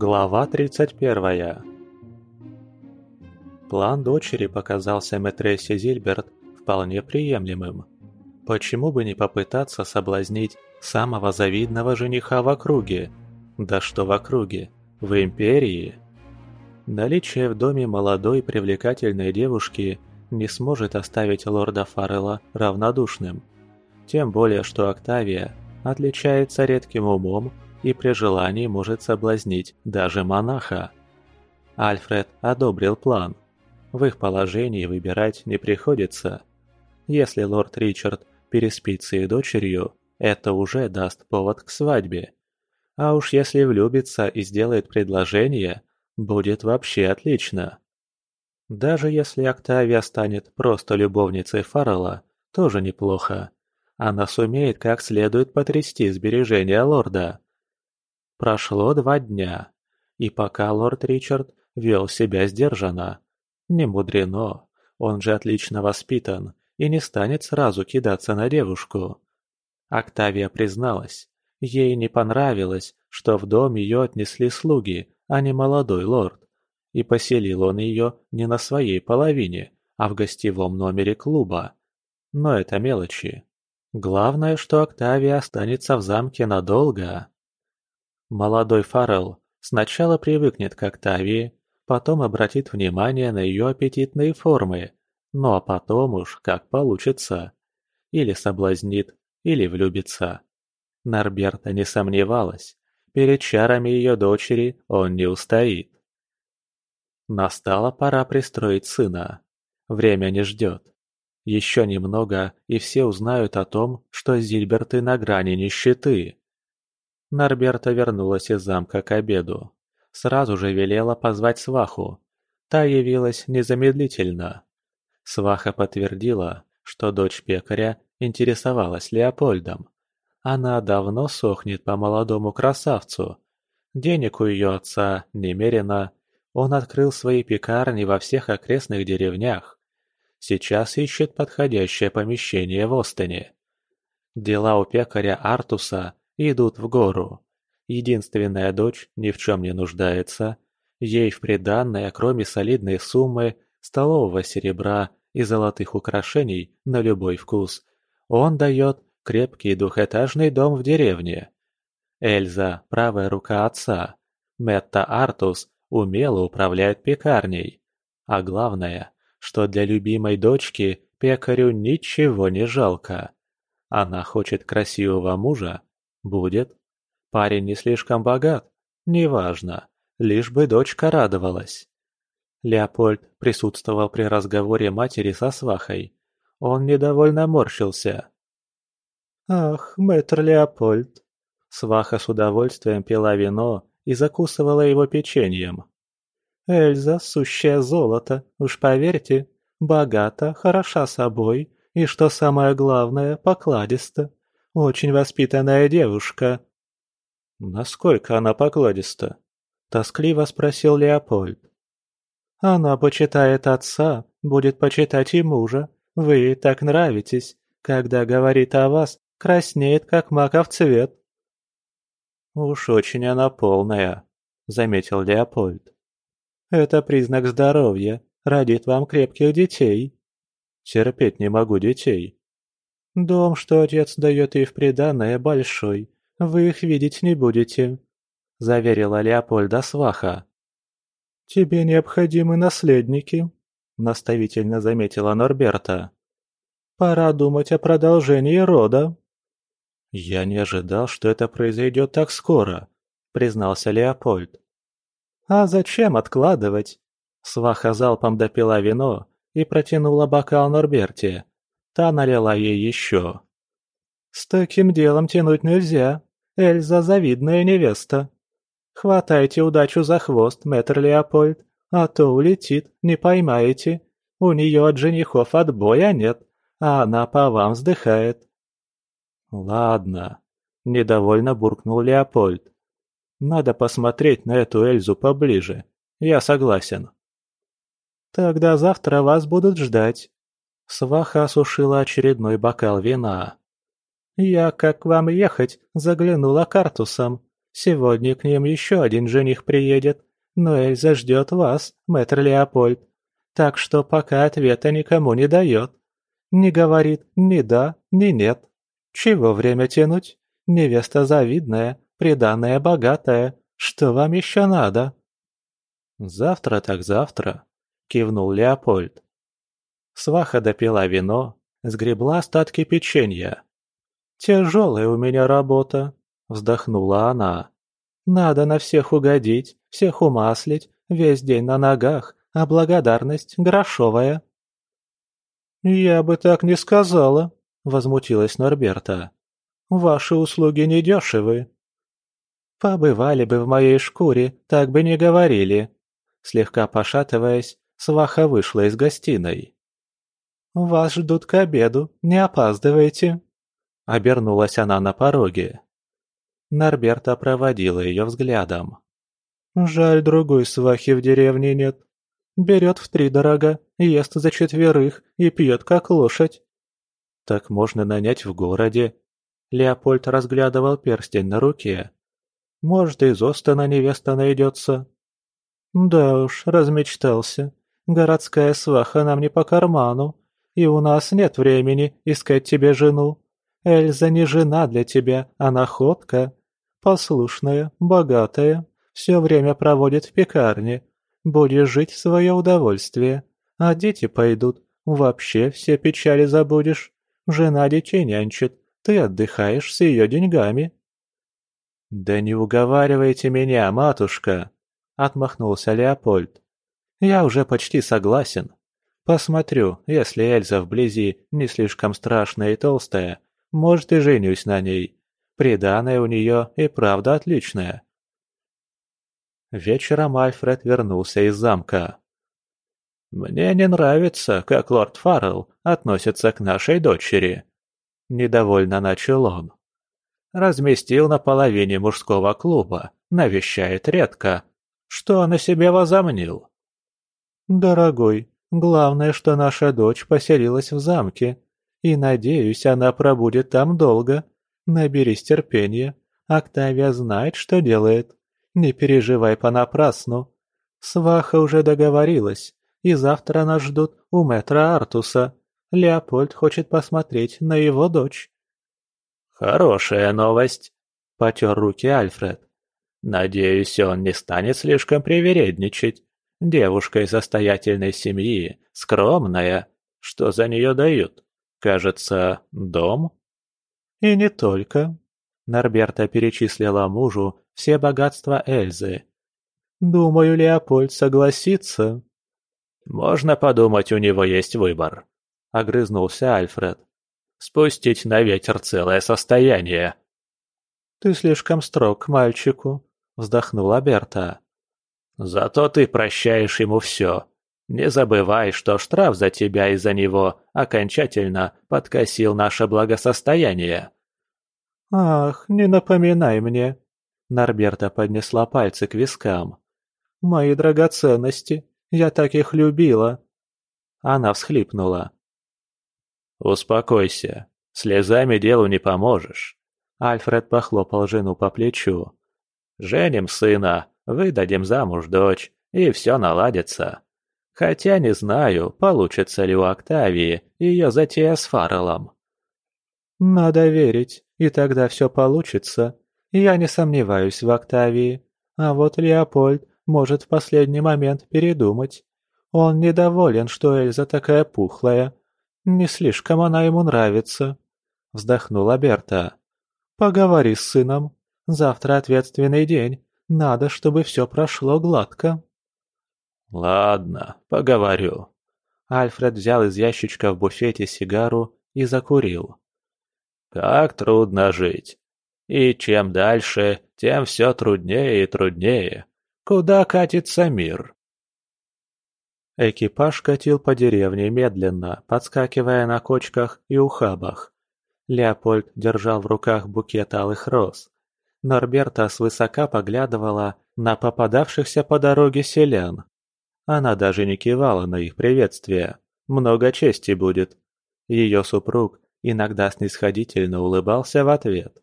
Глава 31 План дочери показался Мэтрессе Зильберт вполне приемлемым. Почему бы не попытаться соблазнить самого завидного жениха в округе? Да что в округе? В империи? Наличие в доме молодой привлекательной девушки не сможет оставить лорда Фаррелла равнодушным. Тем более, что Октавия отличается редким умом и при желании может соблазнить даже монаха. Альфред одобрил план. В их положении выбирать не приходится. Если лорд Ричард переспит с их дочерью, это уже даст повод к свадьбе. А уж если влюбится и сделает предложение, будет вообще отлично. Даже если Октавия станет просто любовницей Фаррелла, тоже неплохо. Она сумеет как следует потрясти сбережения лорда. Прошло два дня, и пока лорд Ричард вел себя сдержанно. Не мудрено, он же отлично воспитан и не станет сразу кидаться на девушку. Октавия призналась, ей не понравилось, что в дом ее отнесли слуги, а не молодой лорд, и поселил он ее не на своей половине, а в гостевом номере клуба. Но это мелочи. Главное, что Октавия останется в замке надолго. Молодой Фаррелл сначала привыкнет к Октавии, потом обратит внимание на ее аппетитные формы, ну а потом уж как получится. Или соблазнит, или влюбится. Норберта не сомневалась, перед чарами ее дочери он не устоит. Настала пора пристроить сына. Время не ждет. Еще немного, и все узнают о том, что Зильберты на грани нищеты. Норберта вернулась из замка к обеду. Сразу же велела позвать сваху. Та явилась незамедлительно. Сваха подтвердила, что дочь пекаря интересовалась Леопольдом. Она давно сохнет по молодому красавцу. Денег у ее отца немерено. Он открыл свои пекарни во всех окрестных деревнях. Сейчас ищет подходящее помещение в Остоне. Дела у пекаря Артуса идут в гору. Единственная дочь ни в чем не нуждается. Ей в приданное, кроме солидной суммы, столового серебра и золотых украшений на любой вкус, он дает крепкий двухэтажный дом в деревне. Эльза – правая рука отца. Метта Артус умело управляет пекарней. А главное, что для любимой дочки пекарю ничего не жалко. Она хочет красивого мужа Будет. Парень не слишком богат. Неважно. Лишь бы дочка радовалась. Леопольд присутствовал при разговоре матери со свахой. Он недовольно морщился. «Ах, мэтр Леопольд!» Сваха с удовольствием пила вино и закусывала его печеньем. «Эльза – сущее золото, уж поверьте, богата, хороша собой и, что самое главное, покладиста. Очень воспитанная девушка». «Насколько она покладиста?» – тоскливо спросил Леопольд. «Она почитает отца, будет почитать и мужа. Вы так нравитесь. Когда говорит о вас, краснеет, как маков цвет». «Уж очень она полная», – заметил Леопольд. «Это признак здоровья, родит вам крепких детей». «Терпеть не могу детей», Дом, что отец дает ей в приданое, большой. Вы их видеть не будете», — заверила Леопольда сваха. «Тебе необходимы наследники», — наставительно заметила Норберта. «Пора думать о продолжении рода». «Я не ожидал, что это произойдет так скоро», — признался Леопольд. «А зачем откладывать?» Сваха залпом допила вино и протянула бокал Норберте. Та налила ей еще. «С таким делом тянуть нельзя. Эльза завидная невеста. Хватайте удачу за хвост, мэтр Леопольд, а то улетит, не поймаете. У нее от женихов отбоя нет, а она по вам вздыхает». «Ладно», — недовольно буркнул Леопольд. «Надо посмотреть на эту Эльзу поближе. Я согласен». «Тогда завтра вас будут ждать», Сваха осушила очередной бокал вина. «Я, как к вам ехать, заглянула картусом. Сегодня к ним еще один жених приедет, но Эльза ждет вас, мэтр Леопольд. Так что пока ответа никому не дает. Не говорит ни да, ни нет. Чего время тянуть? Невеста завидная, приданная богатая. Что вам еще надо?» «Завтра так завтра», — кивнул Леопольд. Сваха допила вино, сгребла остатки печенья. «Тяжелая у меня работа», — вздохнула она. «Надо на всех угодить, всех умаслить, весь день на ногах, а благодарность грошовая». «Я бы так не сказала», — возмутилась Норберта. «Ваши услуги недешевы». «Побывали бы в моей шкуре, так бы не говорили». Слегка пошатываясь, сваха вышла из гостиной. «Вас ждут к обеду, не опаздывайте!» Обернулась она на пороге. Норберта проводила ее взглядом. «Жаль, другой свахи в деревне нет. Берет втридорога, ест за четверых и пьет как лошадь». «Так можно нанять в городе». Леопольд разглядывал перстень на руке. «Может, из Остона невеста найдется». «Да уж, размечтался. Городская сваха нам не по карману и у нас нет времени искать тебе жену. Эльза не жена для тебя, а находка. Послушная, богатая, все время проводит в пекарне. Будешь жить в свое удовольствие. А дети пойдут, вообще все печали забудешь. Жена детей нянчит, ты отдыхаешь с ее деньгами». «Да не уговаривайте меня, матушка!» — отмахнулся Леопольд. «Я уже почти согласен. Посмотрю, если Эльза вблизи не слишком страшная и толстая, может и женюсь на ней. Приданное у нее и правда отличное. Вечером Альфред вернулся из замка. «Мне не нравится, как лорд Фаррелл относится к нашей дочери», — недовольно начал он. «Разместил на половине мужского клуба, навещает редко. Что он о себе возомнил?» «Дорогой, Главное, что наша дочь поселилась в замке, и, надеюсь, она пробудет там долго. Наберись терпения. Октавия знает, что делает. Не переживай понапрасну. Сваха уже договорилась, и завтра нас ждут у мэтра Артуса. Леопольд хочет посмотреть на его дочь. «Хорошая новость», — потер руки Альфред. «Надеюсь, он не станет слишком привередничать. Девушка из состоятельной семьи, скромная. Что за нее дают? Кажется, дом? И не только. Норберта перечислила мужу все богатства Эльзы. Думаю, Леопольд согласится. Можно подумать, у него есть выбор. Огрызнулся Альфред. Спустить на ветер целое состояние. Ты слишком строг к мальчику, вздохнула Берта. Зато ты прощаешь ему все. Не забывай, что штраф за тебя из-за него окончательно подкосил наше благосостояние». «Ах, не напоминай мне!» Норберта поднесла пальцы к вискам. «Мои драгоценности, я так их любила!» Она всхлипнула. «Успокойся, слезами делу не поможешь». Альфред похлопал жену по плечу. «Женим сына, Выдадим замуж дочь, и все наладится. Хотя не знаю, получится ли у Октавии ее затея с Фарреллом. «Надо верить, и тогда все получится. Я не сомневаюсь в Октавии. А вот Леопольд может в последний момент передумать. Он недоволен, что Эльза такая пухлая. Не слишком она ему нравится», — вздохнула Берта. «Поговори с сыном. Завтра ответственный день, надо, чтобы все прошло гладко». «Ладно, поговорю». Альфред взял из ящичка в буфете сигару и закурил. «Как трудно жить. И чем дальше, тем все труднее и труднее. Куда катится мир?» Экипаж катил по деревне медленно, подскакивая на кочках и ухабах. Леопольд держал в руках букет алых роз. Норберта свысока поглядывала на попадавшихся по дороге селян. Она даже не кивала на их приветствие. Много чести будет. Ее супруг иногда снисходительно улыбался в ответ.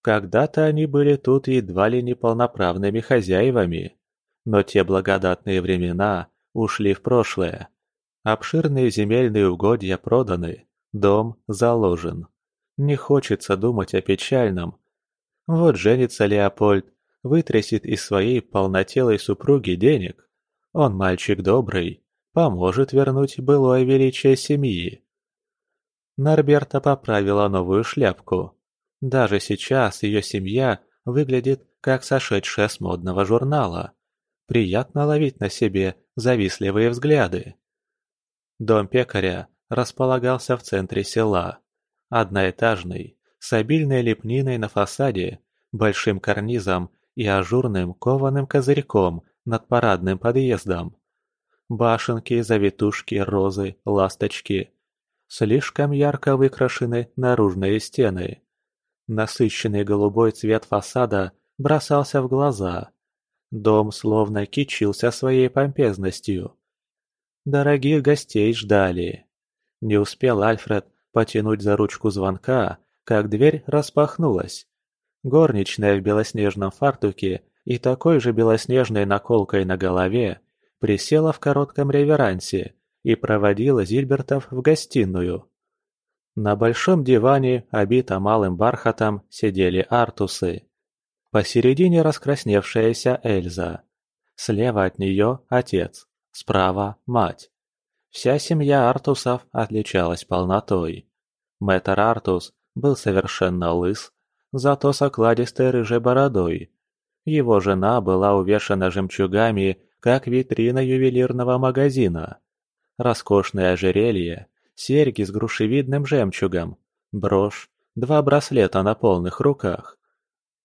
Когда-то они были тут едва ли не полноправными хозяевами, но те благодатные времена ушли в прошлое. Обширные земельные угодья проданы, дом заложен. Не хочется думать о печальном. Вот женится Леопольд, вытрясет из своей полнотелой супруги денег. Он мальчик добрый, поможет вернуть былое величие семьи. Норберта поправила новую шляпку. Даже сейчас ее семья выглядит как сошедшая с модного журнала. Приятно ловить на себе завистливые взгляды. Дом пекаря располагался в центре села. Одноэтажный, с обильной лепниной на фасаде, большим карнизом и ажурным кованым козырьком над парадным подъездом. Башенки, завитушки, розы, ласточки. Слишком ярко выкрашены наружные стены. Насыщенный голубой цвет фасада бросался в глаза. Дом словно кичился своей помпезностью. Дорогих гостей ждали. Не успел Альфред потянуть за ручку звонка, как дверь распахнулась. Горничная в белоснежном фартуке и такой же белоснежной наколкой на голове присела в коротком реверансе и проводила Зильбертов в гостиную. На большом диване, обитом малым бархатом, сидели артусы. Посередине раскрасневшаяся Эльза. Слева от нее отец, справа мать. Вся семья Артусов отличалась полнотой. Мэтр Артус был совершенно лыс, зато с окладистой рыжей бородой. Его жена была увешана жемчугами как витрина ювелирного магазина. Роскошное ожерелье, серьги с грушевидным жемчугом, брошь, два браслета на полных руках.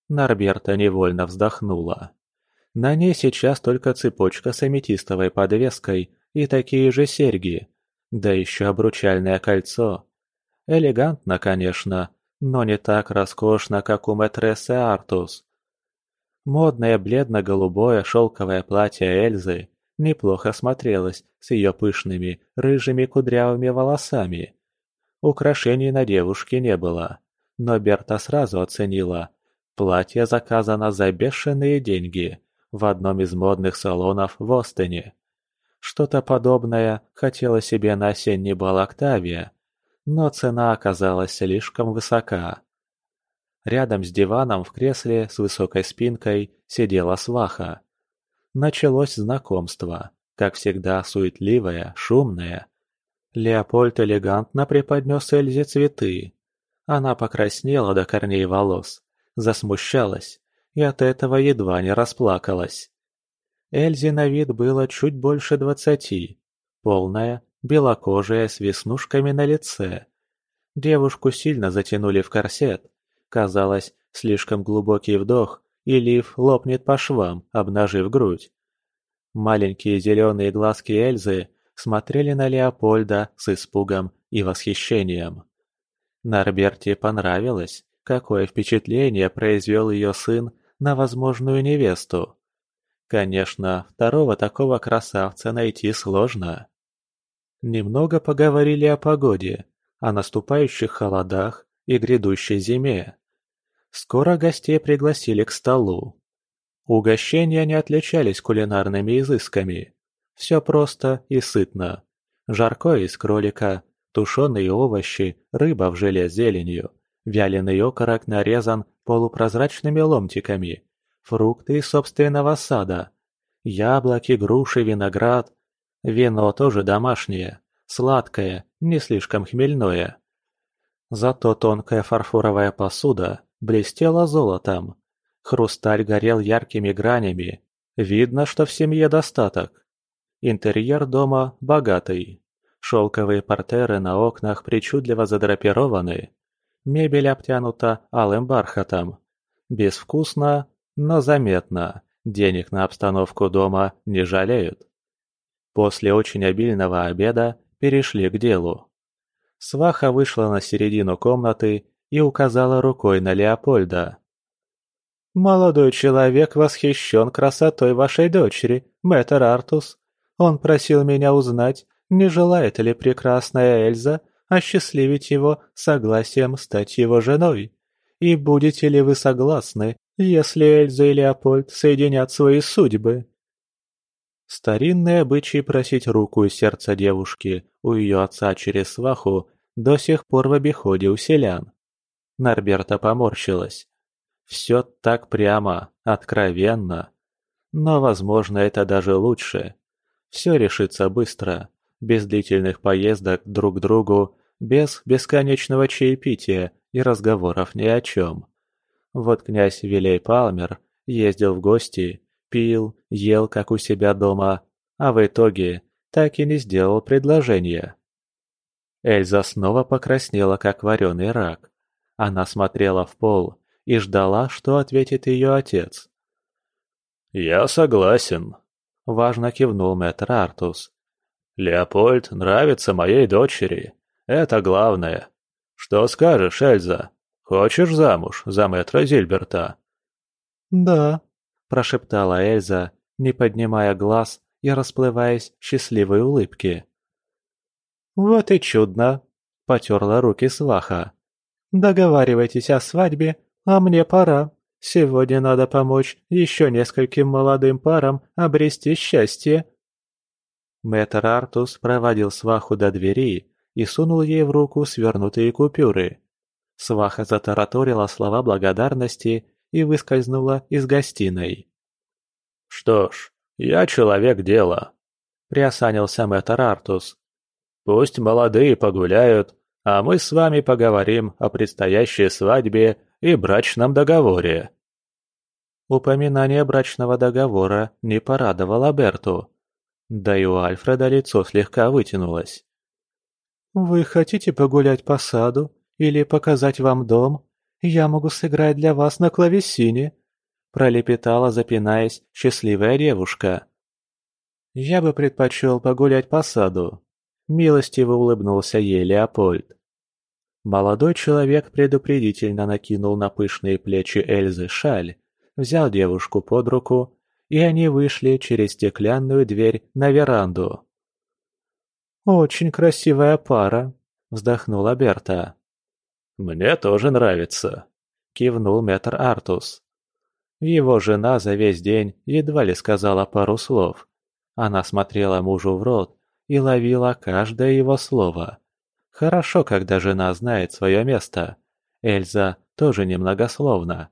Норберта невольно вздохнула. На ней сейчас только цепочка с аметистовой подвеской и такие же серьги, да еще обручальное кольцо. Элегантно, конечно, но не так роскошно, как у мэтрессы Артус. Модное бледно-голубое шелковое платье Эльзы неплохо смотрелось с ее пышными, рыжими кудрявыми волосами. Украшений на девушке не было, но Берта сразу оценила. Платье заказано за бешеные деньги в одном из модных салонов в Остине. Что-то подобное хотела себе на осенний бал Октавия, но цена оказалась слишком высока. Рядом с диваном в кресле с высокой спинкой сидела сваха. Началось знакомство, как всегда суетливое, шумное. Леопольд элегантно преподнес Эльзе цветы. Она покраснела до корней волос, засмущалась и от этого едва не расплакалась. Эльзе на вид было чуть больше двадцати, полная, белокожая, с веснушками на лице. Девушку сильно затянули в корсет, Казалось, слишком глубокий вдох, и лиф лопнет по швам, обнажив грудь. Маленькие зеленые глазки Эльзы смотрели на Леопольда с испугом и восхищением. Норберте понравилось, какое впечатление произвел ее сын на возможную невесту. Конечно, второго такого красавца найти сложно. Немного поговорили о погоде, о наступающих холодах и грядущей зиме. Скоро гостей пригласили к столу. Угощения не отличались кулинарными изысками. Все просто и сытно. Жаркое из кролика, тушеные овощи, рыба в желе с зеленью, вяленый окорок нарезан полупрозрачными ломтиками, фрукты из собственного сада, яблоки, груши, виноград. Вино тоже домашнее, сладкое, не слишком хмельное. Зато тонкая фарфоровая посуда блестела золотом. Хрусталь горел яркими гранями. Видно, что в семье достаток. Интерьер дома богатый. Шелковые портеры на окнах причудливо задрапированы. Мебель обтянута алым бархатом. Безвкусно, но заметно. Денег на обстановку дома не жалеют. После очень обильного обеда перешли к делу. Сваха вышла на середину комнаты и указала рукой на Леопольда. «Молодой человек восхищен красотой вашей дочери, мэтр Артус. Он просил меня узнать, не желает ли прекрасная Эльза осчастливить его согласием стать его женой. И будете ли вы согласны, если Эльза и Леопольд соединят свои судьбы?» Старинный обычай просить руку и сердце девушки у ее отца через сваху до сих пор в обиходе у селян. Норберта поморщилась. Все так прямо, откровенно. Но, возможно, это даже лучше. Все решится быстро, без длительных поездок друг к другу, без бесконечного чаепития и разговоров ни о чем. Вот князь Вилей Палмер ездил в гости, пил, ел как у себя дома, а в итоге так и не сделал предложение. Эльза снова покраснела, как вареный рак. Она смотрела в пол и ждала, что ответит ее отец. «Я согласен», — важно кивнул мэтр Артус. «Леопольд нравится моей дочери. Это главное. Что скажешь, Эльза? Хочешь замуж за мэтра Зильберта?» «Да», — прошептала Эльза, не поднимая глаз и расплываясь в счастливой улыбке. «Вот и чудно!» — потерла руки сваха. «Договаривайтесь о свадьбе, а мне пора. Сегодня надо помочь еще нескольким молодым парам обрести счастье». Мэтр Артус проводил сваху до двери и сунул ей в руку свернутые купюры. Сваха затараторила слова благодарности и выскользнула из гостиной. «Что ж, я человек дела», — приосанился мэтр Артус. «Пусть молодые погуляют, а мы с вами поговорим о предстоящей свадьбе и брачном договоре». Упоминание брачного договора не порадовало Берту. Да и у Альфреда лицо слегка вытянулось. «Вы хотите погулять по саду или показать вам дом? Я могу сыграть для вас на клавесине», – пролепетала, запинаясь, счастливая девушка. «Я бы предпочел погулять по саду», – милостиво улыбнулся ей Леопольд. Молодой человек предупредительно накинул на пышные плечи Эльзы шаль, взял девушку под руку, и они вышли через стеклянную дверь на веранду. «Очень красивая пара», — вздохнула Берта. «Мне тоже нравится», — кивнул мэтр Артус. Его жена за весь день едва ли сказала пару слов. Она смотрела мужу в рот и ловила каждое его слово. Хорошо, когда жена знает свое место. Эльза тоже немногословна.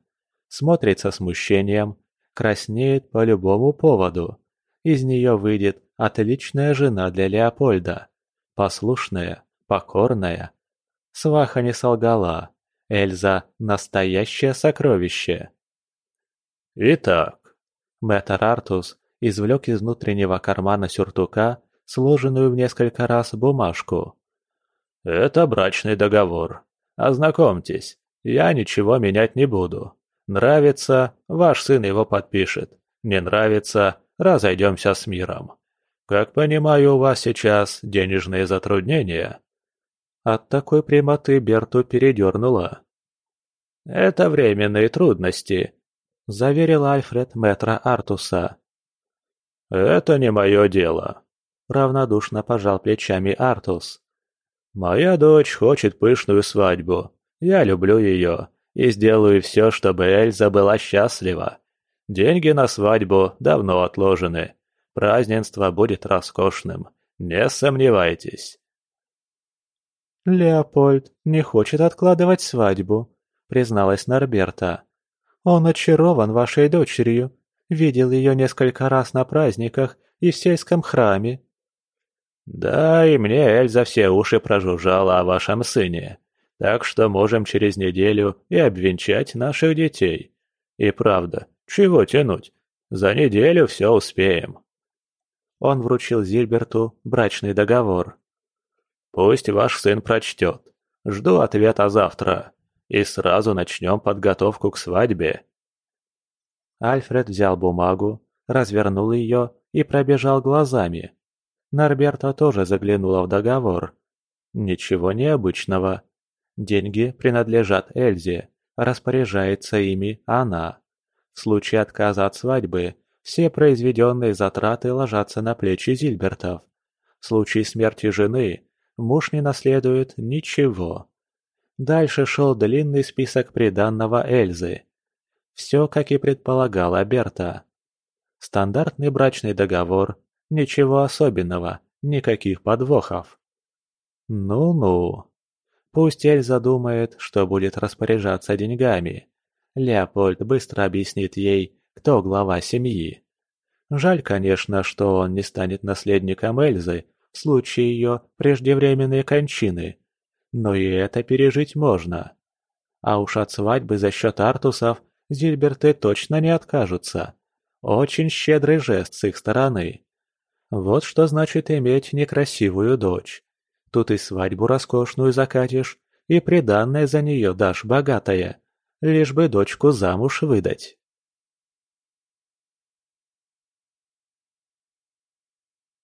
Смотрит со смущением, краснеет по любому поводу. Из нее выйдет отличная жена для Леопольда. Послушная, покорная. Сваха не солгала. Эльза – настоящее сокровище. Итак, мэтр Артус извлек из внутреннего кармана сюртука сложенную в несколько раз бумажку. «Это брачный договор. Ознакомьтесь, я ничего менять не буду. Нравится, ваш сын его подпишет. Не нравится, разойдемся с миром. Как понимаю, у вас сейчас денежные затруднения?» От такой прямоты Берту передернула. «Это временные трудности», — заверил Альфред мэтра Артуса. «Это не мое дело», — равнодушно пожал плечами Артус. Моя дочь хочет пышную свадьбу. Я люблю ее и сделаю все, чтобы Эльза была счастлива. Деньги на свадьбу давно отложены. Празднество будет роскошным. Не сомневайтесь. «Леопольд не хочет откладывать свадьбу», — призналась Норберта. «Он очарован вашей дочерью. Видел ее несколько раз на праздниках и в сельском храме. «Да, и мне Эльза все уши прожужжала о вашем сыне, так что можем через неделю и обвенчать наших детей. И правда, чего тянуть? За неделю все успеем». Он вручил Зильберту брачный договор. «Пусть ваш сын прочтет. Жду ответа завтра. И сразу начнем подготовку к свадьбе». Альфред взял бумагу, развернул ее и пробежал глазами. Норберта тоже заглянула в договор. Ничего необычного. Деньги принадлежат Эльзе, распоряжается ими она. В случае отказа от свадьбы, все произведенные затраты ложатся на плечи Зильбертов. В случае смерти жены, муж не наследует ничего. Дальше шел длинный список приданного Эльзы. Все, как и предполагала Берта. Стандартный брачный договор, ничего особенного, никаких подвохов. Ну-ну. Пусть Эльза думает, что будет распоряжаться деньгами. Леопольд быстро объяснит ей, кто глава семьи. Жаль, конечно, что он не станет наследником Эльзы в случае ее преждевременной кончины. Но и это пережить можно. А уж от свадьбы за счет Артусов Зильберты точно не откажутся. Очень щедрый жест с их стороны. Вот что значит иметь некрасивую дочь. Тут и свадьбу роскошную закатишь, и приданное за нее дашь богатое, лишь бы дочку замуж выдать.